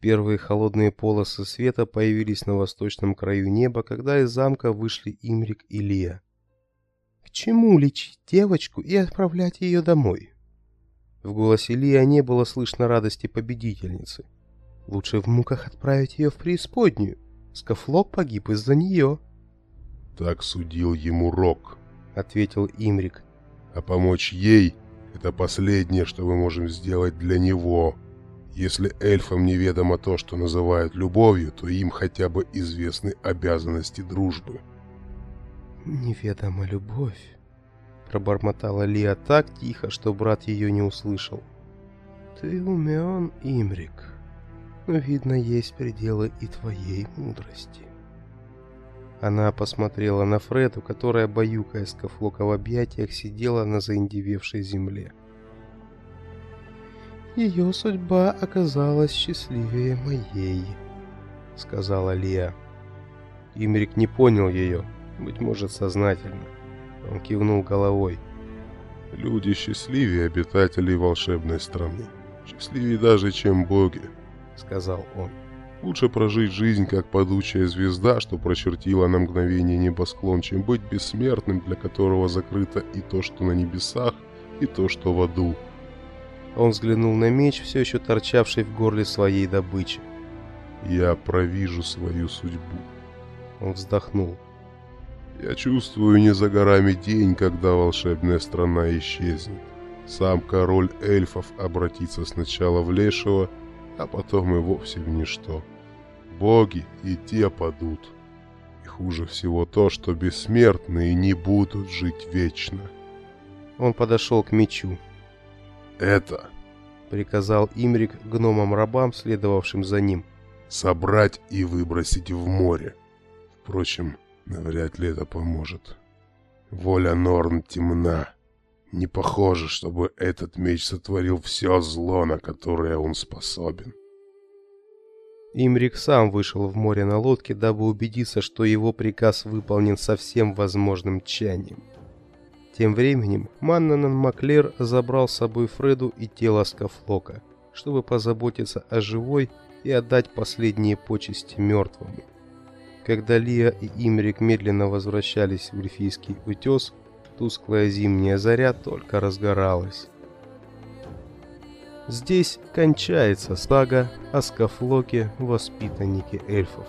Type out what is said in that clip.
Первые холодные полосы света появились на восточном краю неба, когда из замка вышли Имрик и Лия. «К чему лечить девочку и отправлять ее домой?» В голосе Лия не было слышно радости победительницы. «Лучше в муках отправить ее в преисподнюю. Скафлок погиб из-за нее». «Так судил ему Рок», — ответил Имрик. «А помочь ей — это последнее, что мы можем сделать для него». Если эльфам неведомо то, что называют любовью, то им хотя бы известны обязанности дружбы. «Неведома любовь», — пробормотала Лия так тихо, что брат ее не услышал. «Ты умен, Имрик, но, видно, есть пределы и твоей мудрости». Она посмотрела на Фреду, которая, баюкая скафлока в объятиях, сидела на заиндевевшей земле. «Ее судьба оказалась счастливее моей», — сказала Лия. Имрик не понял ее, быть может, сознательно. Он кивнул головой. «Люди счастливее обитателей волшебной страны. Счастливее даже, чем боги», — сказал он. «Лучше прожить жизнь, как падучая звезда, что прочертила на мгновение небосклон, чем быть бессмертным, для которого закрыто и то, что на небесах, и то, что в аду». Он взглянул на меч, все еще торчавший в горле своей добычи. «Я провижу свою судьбу». Он вздохнул. «Я чувствую не за горами день, когда волшебная страна исчезнет. Сам король эльфов обратится сначала в лешего, а потом и вовсе в ничто. Боги и те падут. И хуже всего то, что бессмертные не будут жить вечно». Он подошел к мечу это, приказал Имрик гномам-рабам, следовавшим за ним, собрать и выбросить в море. Впрочем, навряд ли это поможет. Воля Норн темна. Не похоже, чтобы этот меч сотворил все зло, на которое он способен. Имрик сам вышел в море на лодке, дабы убедиться, что его приказ выполнен со всем возможным тщанием. Тем временем Маннанан Маклер забрал с собой Фреду и тело Скафлока, чтобы позаботиться о живой и отдать последние почести мертвому. Когда Лия и Имрик медленно возвращались в Эльфийский утес, тусклая зимняя заря только разгоралась. Здесь кончается сага о Скафлоке, воспитаннике эльфов.